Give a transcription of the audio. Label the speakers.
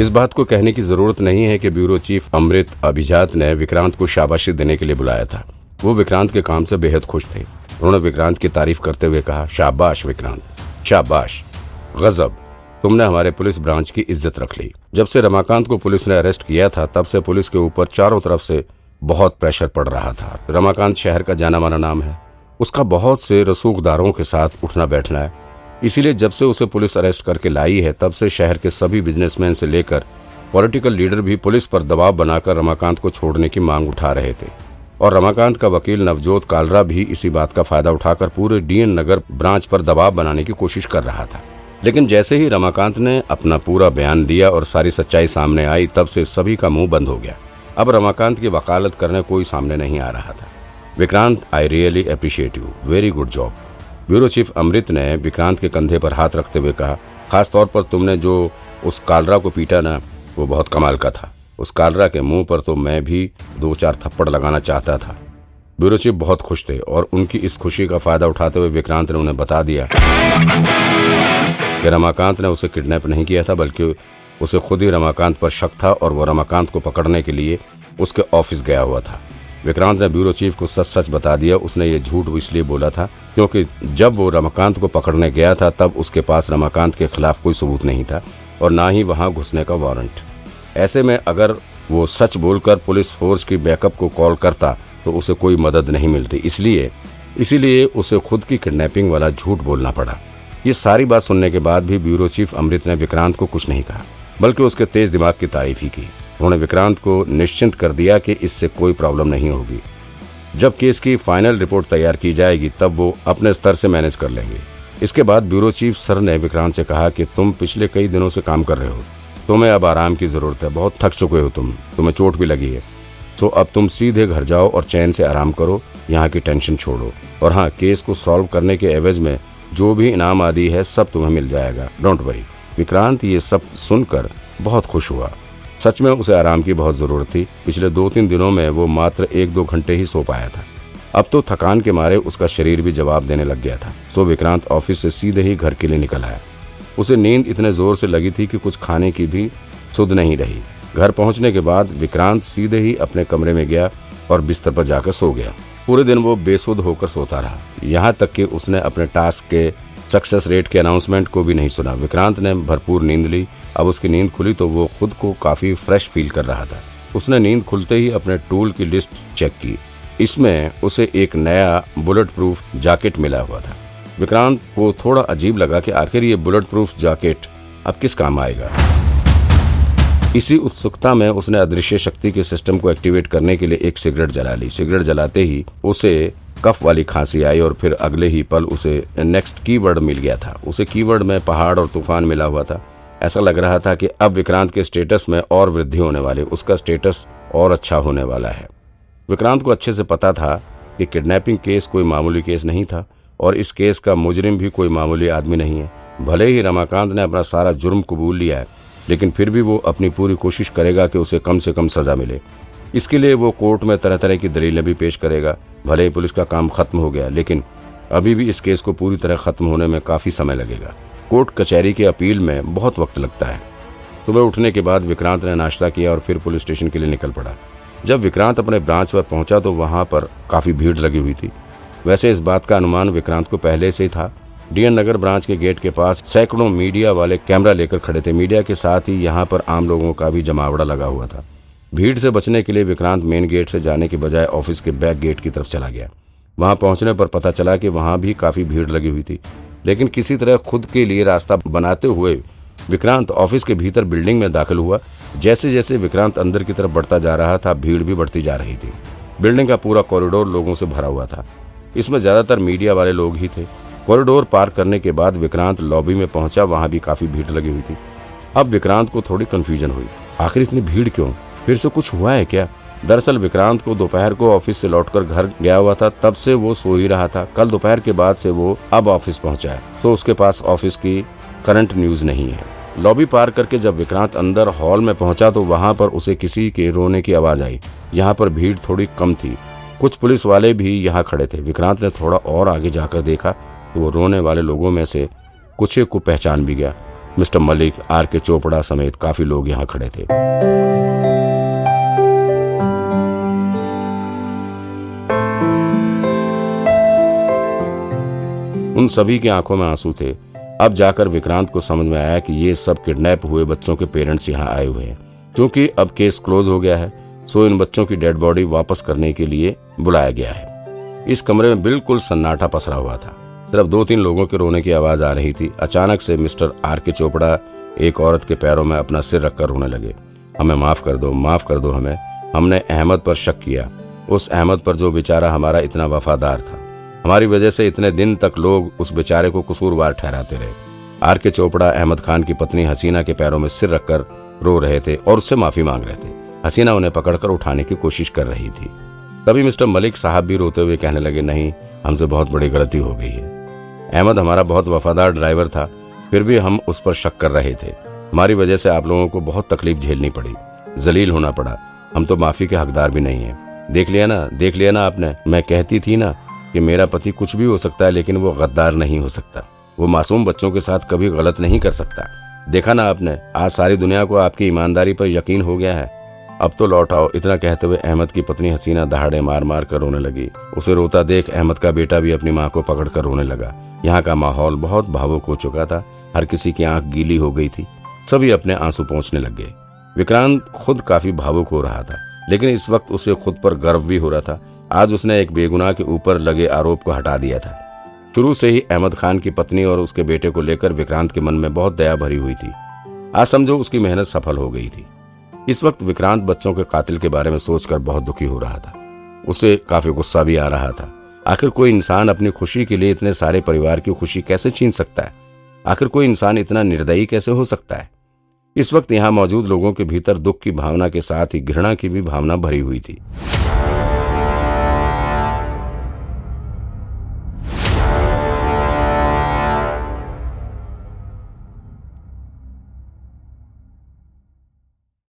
Speaker 1: इस बात को कहने की ज़रूरत नहीं है कि ब्यूरो चीफ अमृत अभिजात ने विक्रांत को शाबाशी देने के लिए बुलाया था। वो विक्रांत के काम से बेहद खुश थे। उन्होंने विक्रांत की तारीफ़ करते हुए कहा, शाबाश विक्रांत, शाबाश। गजब, तुमने हमारे पुलिस ब्रांच की इज़्ज़त रख ली। जब से रमाकांत को पुलिस ने अरेस्ट किया था, तब से पुलिस के ऊपर चारों तरफ़ से बहुत प्रेशर पड़ रहा था। रमाकांत शहर का जाना माना नाम है। उसका बहुत से रसूखदारों के साथ उठना बैठना है। इसीलिए जब से उसे पुलिस अरेस्ट करके लाई है, तब से शहर के सभी बिजनेसमैन से लेकर पॉलिटिकल लीडर भी पुलिस पर दबाव बनाकर रमाकांत को छोड़ने की मांग उठा रहे थे। और रमाकांत का वकील नवजोत कालरा भी इसी बात का फ़ायदा उठाकर पूरे डीएन नगर ब्रांच पर दबाव बनाने की कोशिश कर रहा था। लेकिन जैसे ही रमाकांत ने अपना पूरा बयान दिया और सारी सच्चाई सामने आई, तब से सभी का मुँह बंद हो गया। अब रमाकांत की वकालत करने कोई सामने नहीं आ रहा था। Vikrant I really appreciate you very good job bureau chief Amrit ने विक्रांत के कंधे पर हाथ रखते हुए कहा खास तौर पर तुमने जो उस कालरा को पीटा ना, वो बहुत कमाल का था। उस कालरा के मुँह पर तो मैं भी दो चार थप्पड़ लगाना चाहता था ब्यूरो चीफ बहुत खुश थे और उनकी इस खुशी का फ़ायदा उठाते हुए विक्रांत ने उन्हें बता दिया कि रमाकांत ने उसे किडनैप नहीं किया था, बल्कि उसे खुद ही रमाकांत पर शक था और वो रमाकांत को पकड़ने के लिए उसके ऑफ़िस गया हुआ था। विक्रांत ने ब्यूरो चीफ को सच सच बता दिया। उसने ये झूठ इसलिए बोला था क्योंकि जब वो रमाकांत को पकड़ने गया था, तब उसके पास रमाकांत के खिलाफ कोई सबूत नहीं था और ना ही वहाँ घुसने का वारंट। ऐसे में अगर वो सच बोलकर पुलिस फोर्स की बैकअप को कॉल करता तो उसे कोई मदद नहीं मिलती। इसलिए, इसीलिए उसे खुद की किडनैपिंग वाला झूठ बोलना पड़ा। ये सारी बात सुनने के बाद भी ब्यूरो चीफ अमृत ने विक्रांत को कुछ नहीं कहा, बल्कि उसके तेज दिमाग की तारीफ़ ही की। उन्होंने विक्रांत को निश्चिंत कर दिया कि इससे कोई प्रॉब्लम नहीं होगी। जब केस की फाइनल रिपोर्ट तैयार की जाएगी, तब वो अपने स्तर से मैनेज कर लेंगे। इसके बाद ब्यूरो चीफ सर ने विक्रांत से कहा कि तुम पिछले कई दिनों से काम कर रहे हो। तुम्हें अब आराम की ज़रूरत है। बहुत थक चुके हो तुम। तुम्हें चोट भी लगी है। तो अब तुम सीधे घर जाओ और चैन से आराम करो। यहाँ की टेंशन छोड़ो। और हाँ केस को सॉल्व करने के एवज में जो भी इनाम आदि है, सब तुम्हें मिल जाएगा। Don't worry. विक्रांत ये सब सुनकर बहुत खुश हुआ। सच में उसे आराम की बहुत ज़रूरत थी। पिछले दो तीन दिनों में वो मात्र एक दो घंटे ही सो पाया था। अब तो थकान के मारे उसका शरीर भी जवाब देने लग गया था। सो विक्रांत ऑफ़िस से सीधे ही घर के लिए निकल आया। उसे नींद इतने ज़ोर से लगी थी कि कुछ खाने की भी सुध नहीं रही। घर पहुँचने के बाद विक्रांत सीधे ही अपने कमरे में गया और बिस्तर पर जाकर सो गया। पूरे दिन वो बेसुध होकर सोता रहा। यहाँ तक कि उसने अपने टास्क के सक्सेस रेट के अनाउंसमेंट को भी नहीं सुना। विक्रांत ने भरपूर नींद ली। अब उसकी नींद खुली तो वो खुद को काफ़ी फ्रेश फील कर रहा था। उसने नींद खुलते ही अपने टूल की लिस्ट चेक की। इसमें उसे एक नया बुलेट प्रूफ जैकेट मिला हुआ था। विक्रांत को थोड़ा अजीब लगा कि आखिर ये बुलेट प्रूफ जैकेट अब किस काम आएगा? इसी उत्सुकता में उसने अदृश्य शक्ति के सिस्टम को एक्टिवेट करने के लिए एक सिगरेट जला ली। सिगरेट जलाते ही उसे कफ वाली खांसी आई और फिर अगले ही पल उसे नेक्स्ट कीवर्ड मिल गया था। उसे कीवर्ड में पहाड़ और तूफ़ान मिला हुआ था। ऐसा लग रहा था कि अब विक्रांत के स्टेटस में और वृद्धि होने वाली, उसका स्टेटस और अच्छा होने वाला है। विक्रांत को अच्छे से पता था कि किडनैपिंग केस कोई मामूली केस नहीं था और इस केस का मुजरिम भी कोई मामूली आदमी नहीं है। भले ही रमाकांत ने अपना सारा जुर्म कबूल लिया है, लेकिन फिर भी वो अपनी पूरी कोशिश करेगा कि उसे कम से कम सजा मिले। इसके लिए वो कोर्ट में तरह तरह की दलीलें भी पेश करेगा। भले ही पुलिस का काम खत्म हो गया, लेकिन अभी भी इस केस को पूरी तरह खत्म होने में काफ़ी समय लगेगा। कोर्ट कचहरी की अपील में बहुत वक्त लगता है। सुबह उठने के बाद विक्रांत ने नाश्ता किया और फिर पुलिस स्टेशन के लिए निकल पड़ा। जब विक्रांत अपने ब्रांच पर पहुँचा तो वहाँ पर काफ़ी भीड़ लगी हुई थी। वैसे इस बात का अनुमान विक्रांत को पहले से ही था। डीएन नगर ब्रांच के गेट के पास सैकड़ों मीडिया वाले कैमरा लेकर खड़े थे। मीडिया के साथ ही यहाँ पर आम लोगों का भी जमावड़ा लगा हुआ था। भीड़ से बचने के लिए विक्रांत मेन गेट से जाने के बजाय ऑफ़िस के बैक गेट की तरफ़ चला गया। वहाँ पहुँचने पर पता चला कि वहाँ भी काफ़ी भीड़ लगी हुई थी। लेकिन किसी तरह खुद के लिए रास्ता बनाते हुए विक्रांत ऑफ़िस के भीतर बिल्डिंग में दाखिल हुआ। जैसे जैसे विक्रांत अंदर की तरफ़ बढ़ता जा रहा था, भीड़ भी बढ़ती जा रही थी। बिल्डिंग का पूरा कॉरिडोर लोगों से भरा हुआ था। इसमें ज़्यादातर मीडिया वाले लोग ही थे। कॉरिडोर पार करने के बाद विक्रांत लॉबी में पहुँचा, वहाँ भी काफ़ी भीड़ लगी हुई थी। अब विक्रांत को थोड़ी कंफ्यूजन हुई। आखिर इतनी भीड़ क्यों? फिर से कुछ हुआ है क्या? दरअसल विक्रांत को दोपहर को ऑफ़िस से लौटकर घर गया हुआ था, तब से वो सो ही रहा था। कल दोपहर के बाद से वो अब ऑफ़िस पहुँचा है। तो उसके पास ऑफ़िस की करंट न्यूज़ नहीं है। लॉबी पार करके जब विक्रांत अंदर हॉल में पहुँचा तो वहाँ पर उसे किसी के रोने की आवाज़ आई। यहाँ पर भीड़ थोड़ी कम थी। कुछ पुलिस वाले भी यहाँ खड़े थे। विक्रांत ने थोड़ा और आगे जाकर देखा तो वो रोने वाले लोगों में से कुछ को पहचान भी गया। मिस्टर मलिक, आर के चोपड़ा समेत काफ़ी लोग यहाँ खड़े थे। उन सभी की आँखों में आँसू थे। अब जाकर विक्रांत को समझ में आया कि ये सब किडनैप हुए बच्चों के पेरेंट्स यहाँ आए हुए हैं। क्योंकि अब केस क्लोज हो गया है, सो इन बच्चों की डेड बॉडी वापस करने के लिए बुलाया गया है। इस कमरे में बिल्कुल सन्नाटा पसरा हुआ था। सिर्फ़ दो तीन लोगों के रोने की आवाज़ आ रही थी। अचानक से मिस्टर आर के चोपड़ा एक औरत के पैरों में अपना सिर रखकर रोने लगे। हमें माफ़ कर दो, माफ़ कर दो हमें। हमने अहमद पर शक किया। उस अहमद पर जो बेचारा हमारा इतना वफादार था। हमारी वजह से इतने दिन तक लोग उस बेचारे को कसूरवार ठहराते रहे। आर के चोपड़ा, अहमद खान की पत्नी हसीना के पैरों में सिर रखकर रो रहे थे और उससे माफ़ी मांग रहे थे। हसीना उन्हें पकड़कर उठाने की कोशिश कर रही थी। तभी मिस्टर मलिक साहब भी रोते हुए कहने लगे, नहीं, हमसे बहुत बड़ी गलती हो गई है। अहमद हमारा बहुत वफादार ड्राइवर था, फिर भी हम उस पर शक कर रहे थे। हमारी वजह से आप लोगों को बहुत तकलीफ़ झेलनी पड़ी, जलील होना पड़ा। हम तो माफ़ी के हकदार भी नहीं है। देख लिया ना, देख लिया ना आपने, मैं कहती थी ना कि मेरा पति कुछ भी हो सकता है, लेकिन वो गद्दार नहीं हो सकता। वो मासूम बच्चों के साथ कभी गलत नहीं कर सकता। देखा ना आपने, आज सारी दुनिया को आपकी ईमानदारी पर यकीन हो गया है। अब तो लौट आओ, इतना कहते हुए अहमद की पत्नी हसीना दहाड़े मार मार कर रोने लगी। उसे रोता देख अहमद का बेटा भी अपनी माँ को पकड़ कर रोने लगा। यहाँ का माहौल बहुत भावुक हो चुका था। हर किसी की आँख गीली हो गई थी। सभी अपने आँसू पहुँचने लग। गए विक्रांत खुद काफ़ी भावुक हो रहा था, लेकिन इस वक्त उसे खुद पर गर्व भी हो रहा था। आज उसने एक बेगुनाह के ऊपर लगे आरोप को हटा दिया था। शुरू से ही अहमद खान की पत्नी और उसके बेटे को लेकर विक्रांत के मन में बहुत दया भरी हुई थी। आज समझो उसकी मेहनत सफल हो गई थी। इस वक्त विक्रांत बच्चों के कातिल के बारे में सोचकर बहुत दुखी हो रहा था। उसे काफ़ी गुस्सा भी आ रहा था। आखिर कोई इंसान अपनी खुशी के लिए इतने सारे परिवार की खुशी कैसे छीन सकता है? आखिर कोई इंसान इतना निर्दयी कैसे हो सकता है? इस वक्त यहाँ मौजूद लोगों के भीतर दुख की भावना के साथ ही घृणा की भी भावना भरी हुई थी।